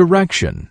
Direction.